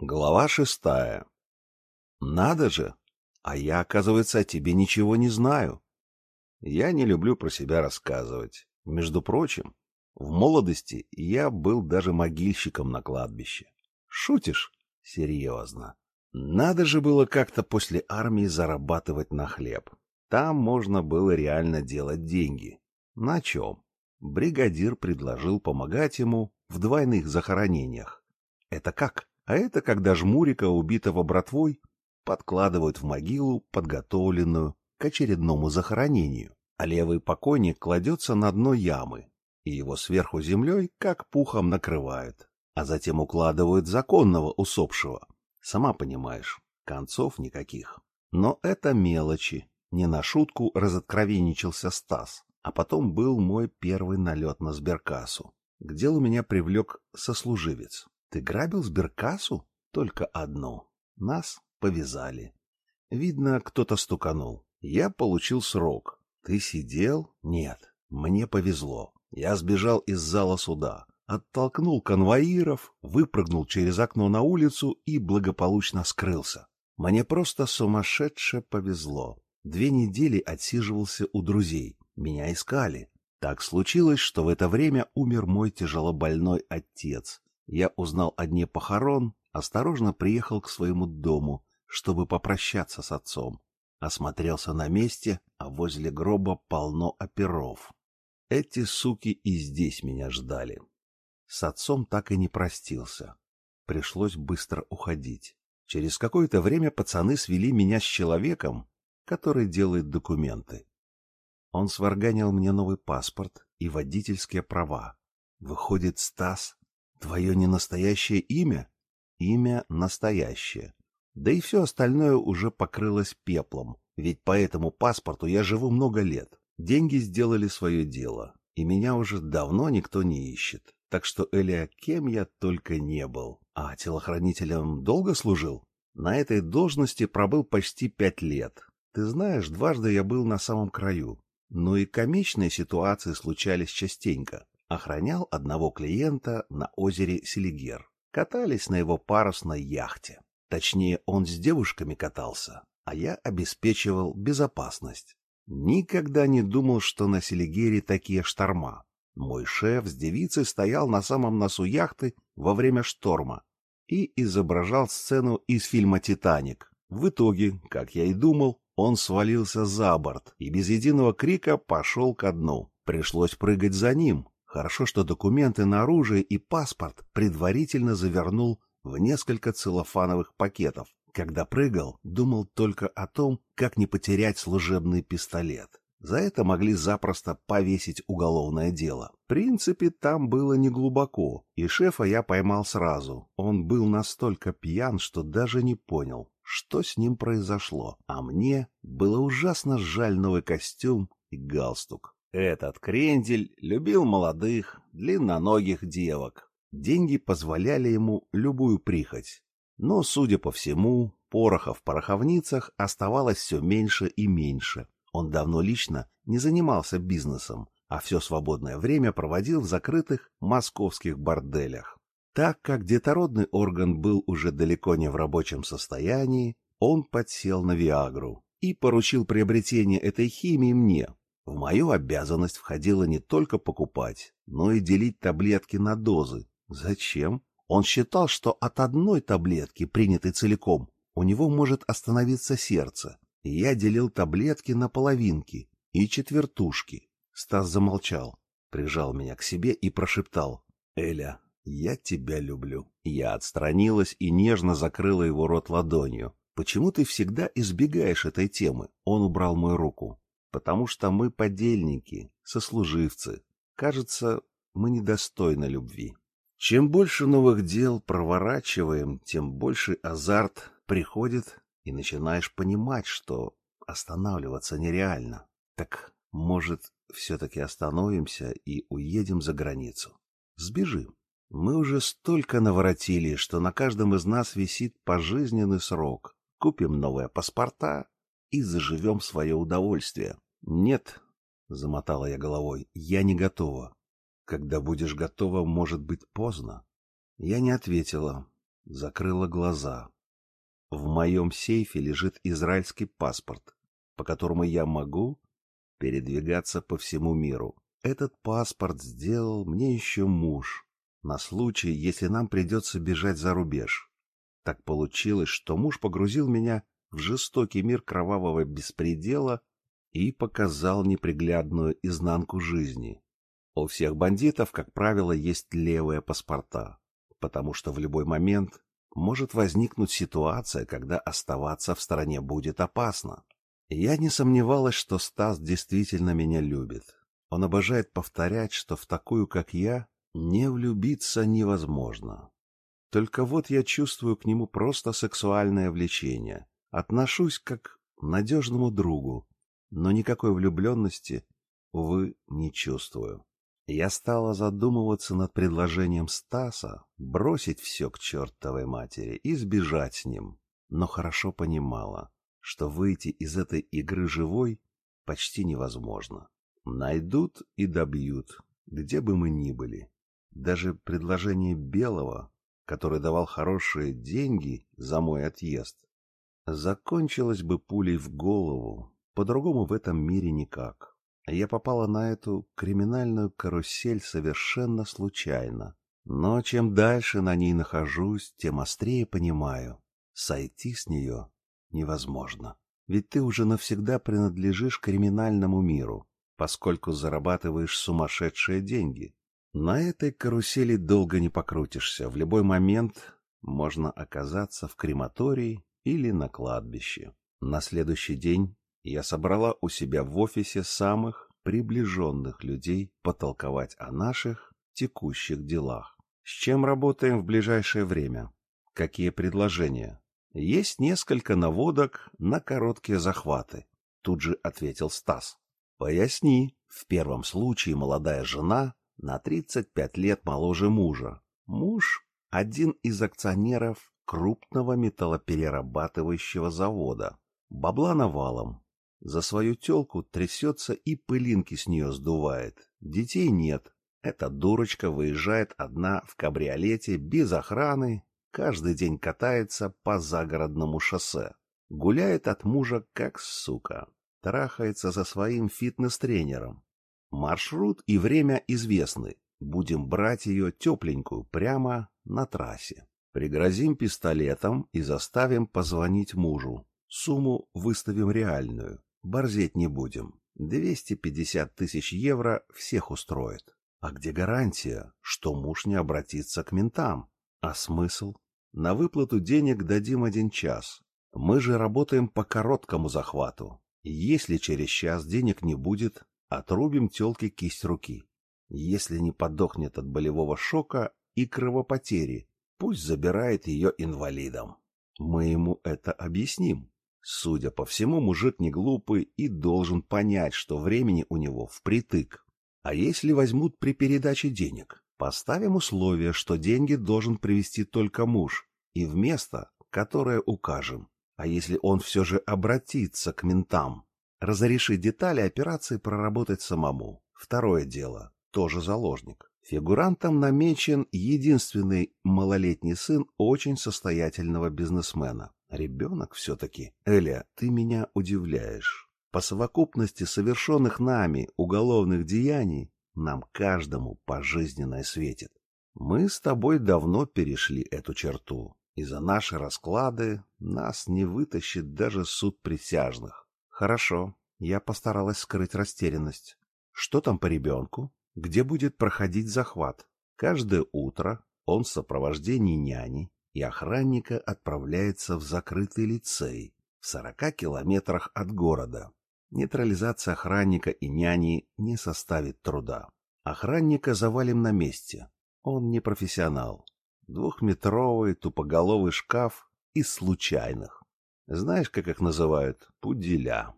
Глава шестая. Надо же! А я, оказывается, о тебе ничего не знаю. Я не люблю про себя рассказывать. Между прочим, в молодости я был даже могильщиком на кладбище. Шутишь? Серьезно. Надо же было как-то после армии зарабатывать на хлеб. Там можно было реально делать деньги. На чем? Бригадир предложил помогать ему в двойных захоронениях. Это как? А это когда жмурика, убитого братвой, подкладывают в могилу, подготовленную к очередному захоронению, а левый покойник кладется на дно ямы, и его сверху землей как пухом накрывают, а затем укладывают законного усопшего. Сама понимаешь, концов никаких. Но это мелочи. Не на шутку разоткровенничался Стас, а потом был мой первый налет на сберкассу. К делу меня привлек сослуживец. Ты грабил сберкассу? Только одну. Нас повязали. Видно, кто-то стуканул. Я получил срок. Ты сидел? Нет. Мне повезло. Я сбежал из зала суда, оттолкнул конвоиров, выпрыгнул через окно на улицу и благополучно скрылся. Мне просто сумасшедше повезло. Две недели отсиживался у друзей. Меня искали. Так случилось, что в это время умер мой тяжелобольной отец, я узнал о дне похорон, осторожно приехал к своему дому, чтобы попрощаться с отцом. Осмотрелся на месте, а возле гроба полно оперов. Эти суки и здесь меня ждали. С отцом так и не простился. Пришлось быстро уходить. Через какое-то время пацаны свели меня с человеком, который делает документы. Он сварганил мне новый паспорт и водительские права. Выходит, Стас Твое не настоящее имя? Имя настоящее. Да и все остальное уже покрылось пеплом, ведь по этому паспорту я живу много лет. Деньги сделали свое дело, и меня уже давно никто не ищет. Так что, Эля, кем я только не был. А телохранителем долго служил? На этой должности пробыл почти пять лет. Ты знаешь, дважды я был на самом краю. Но и комичные ситуации случались частенько охранял одного клиента на озере Селигер. Катались на его парусной яхте. Точнее, он с девушками катался, а я обеспечивал безопасность. Никогда не думал, что на Селигере такие шторма. Мой шеф с девицей стоял на самом носу яхты во время шторма и изображал сцену из фильма «Титаник». В итоге, как я и думал, он свалился за борт и без единого крика пошел ко дну. Пришлось прыгать за ним, Хорошо, что документы на оружие и паспорт предварительно завернул в несколько целлофановых пакетов. Когда прыгал, думал только о том, как не потерять служебный пистолет. За это могли запросто повесить уголовное дело. В принципе, там было неглубоко, и шефа я поймал сразу. Он был настолько пьян, что даже не понял, что с ним произошло. А мне было ужасно жаль новый костюм и галстук. Этот крендель любил молодых, длинноногих девок. Деньги позволяли ему любую прихоть. Но, судя по всему, пороха в пороховницах оставалось все меньше и меньше. Он давно лично не занимался бизнесом, а все свободное время проводил в закрытых московских борделях. Так как детородный орган был уже далеко не в рабочем состоянии, он подсел на Виагру и поручил приобретение этой химии мне, в мою обязанность входило не только покупать, но и делить таблетки на дозы. Зачем? Он считал, что от одной таблетки, принятой целиком, у него может остановиться сердце. И я делил таблетки на половинки и четвертушки. Стас замолчал, прижал меня к себе и прошептал. «Эля, я тебя люблю». Я отстранилась и нежно закрыла его рот ладонью. «Почему ты всегда избегаешь этой темы?» Он убрал мою руку потому что мы подельники, сослуживцы. Кажется, мы недостойны любви. Чем больше новых дел проворачиваем, тем больше азарт приходит, и начинаешь понимать, что останавливаться нереально. Так, может, все-таки остановимся и уедем за границу? Сбежим. Мы уже столько наворотили, что на каждом из нас висит пожизненный срок. Купим новые паспорта и заживем свое удовольствие. «Нет», — замотала я головой, — «я не готова. Когда будешь готова, может быть поздно». Я не ответила. закрыла глаза. В моем сейфе лежит израильский паспорт, по которому я могу передвигаться по всему миру. Этот паспорт сделал мне еще муж, на случай, если нам придется бежать за рубеж. Так получилось, что муж погрузил меня в жестокий мир кровавого беспредела и показал неприглядную изнанку жизни. У всех бандитов, как правило, есть левые паспорта, потому что в любой момент может возникнуть ситуация, когда оставаться в стране будет опасно. Я не сомневалась, что Стас действительно меня любит. Он обожает повторять, что в такую, как я, не влюбиться невозможно. Только вот я чувствую к нему просто сексуальное влечение. Отношусь как к надежному другу, но никакой влюбленности, увы, не чувствую. Я стала задумываться над предложением Стаса бросить все к чертовой матери и сбежать с ним, но хорошо понимала, что выйти из этой игры живой почти невозможно. Найдут и добьют, где бы мы ни были. Даже предложение Белого, который давал хорошие деньги за мой отъезд, закончилось бы пулей в голову, по-другому в этом мире никак. Я попала на эту криминальную карусель совершенно случайно. Но чем дальше на ней нахожусь, тем острее понимаю, сойти с нее невозможно. Ведь ты уже навсегда принадлежишь криминальному миру, поскольку зарабатываешь сумасшедшие деньги. На этой карусели долго не покрутишься. В любой момент можно оказаться в крематории или на кладбище. На следующий день я собрала у себя в офисе самых приближенных людей потолковать о наших текущих делах. С чем работаем в ближайшее время? Какие предложения? Есть несколько наводок на короткие захваты. Тут же ответил Стас. Поясни. В первом случае молодая жена на 35 лет моложе мужа. Муж – один из акционеров крупного металлоперерабатывающего завода. Бабла навалом, за свою телку трясется и пылинки с нее сдувает. Детей нет. Эта дурочка выезжает одна в кабриолете, без охраны, каждый день катается по загородному шоссе. Гуляет от мужа как сука. Трахается за своим фитнес-тренером. Маршрут и время известны. Будем брать ее тепленькую прямо на трассе. Пригрозим пистолетом и заставим позвонить мужу. Сумму выставим реальную. Борзеть не будем. 250 тысяч евро всех устроит. А где гарантия, что муж не обратится к ментам? А смысл? На выплату денег дадим один час. Мы же работаем по короткому захвату. Если через час денег не будет, отрубим телке кисть руки. Если не подохнет от болевого шока и кровопотери, пусть забирает ее инвалидом. Мы ему это объясним. Судя по всему, мужик не глупый и должен понять, что времени у него впритык. А если возьмут при передаче денег? Поставим условие, что деньги должен привести только муж, и в место, которое укажем. А если он все же обратится к ментам? Разрешить детали операции проработать самому. Второе дело. Тоже заложник. Фигурантом намечен единственный малолетний сын очень состоятельного бизнесмена. Ребенок все-таки. Эля, ты меня удивляешь. По совокупности совершенных нами уголовных деяний нам каждому пожизненное светит. Мы с тобой давно перешли эту черту, и за наши расклады нас не вытащит даже суд присяжных. Хорошо, я постаралась скрыть растерянность. Что там по ребенку? Где будет проходить захват? Каждое утро он в сопровождении няни и охранника отправляется в закрытый лицей в 40 километрах от города. Нейтрализация охранника и няни не составит труда. Охранника завалим на месте. Он не профессионал. Двухметровый тупоголовый шкаф из случайных. Знаешь, как их называют? Пуделя.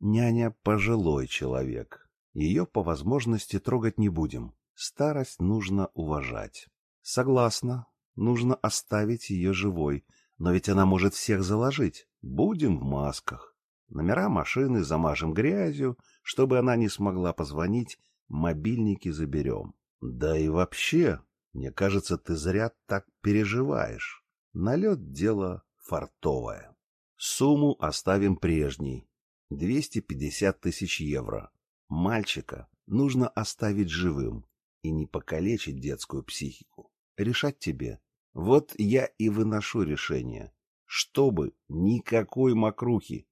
Няня – пожилой человек. Ее по возможности трогать не будем. Старость нужно уважать. Согласна, Нужно оставить ее живой, но ведь она может всех заложить. Будем в масках. Номера машины замажем грязью, чтобы она не смогла позвонить, мобильники заберем. Да и вообще, мне кажется, ты зря так переживаешь. Налет дело фартовое. Сумму оставим прежней. 250 тысяч евро. Мальчика нужно оставить живым и не покалечить детскую психику. Решать тебе. Вот я и выношу решение. Чтобы никакой мокрухи.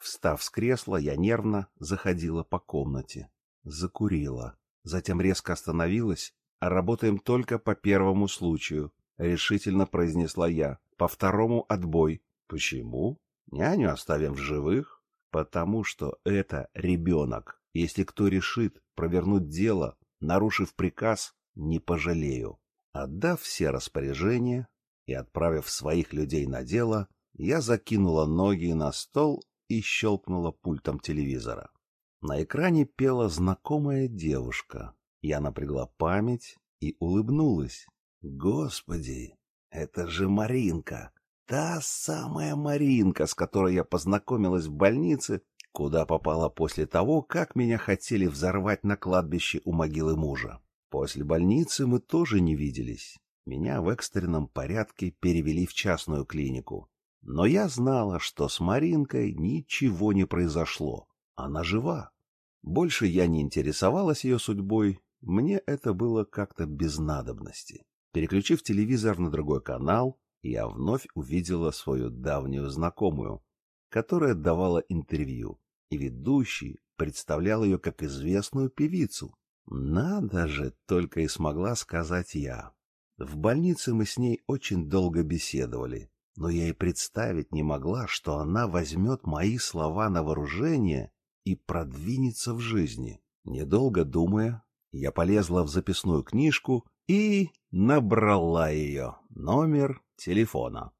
Встав с кресла, я нервно заходила по комнате. Закурила. Затем резко остановилась. А работаем только по первому случаю. Решительно произнесла я. По второму отбой. Почему? Няню оставим в живых. Потому что это ребенок. Если кто решит провернуть дело, нарушив приказ, не пожалею. Отдав все распоряжения и отправив своих людей на дело, я закинула ноги на стол и щелкнула пультом телевизора. На экране пела знакомая девушка. Я напрягла память и улыбнулась. Господи, это же Маринка! Та самая Маринка, с которой я познакомилась в больнице, куда попала после того, как меня хотели взорвать на кладбище у могилы мужа. После больницы мы тоже не виделись. Меня в экстренном порядке перевели в частную клинику. Но я знала, что с Маринкой ничего не произошло. Она жива. Больше я не интересовалась ее судьбой. Мне это было как-то без надобности. Переключив телевизор на другой канал, я вновь увидела свою давнюю знакомую, которая давала интервью, и ведущий представлял ее как известную певицу. Надо же, только и смогла сказать я. В больнице мы с ней очень долго беседовали, но я и представить не могла, что она возьмет мои слова на вооружение и продвинется в жизни. Недолго думая, я полезла в записную книжку и набрала ее номер телефона.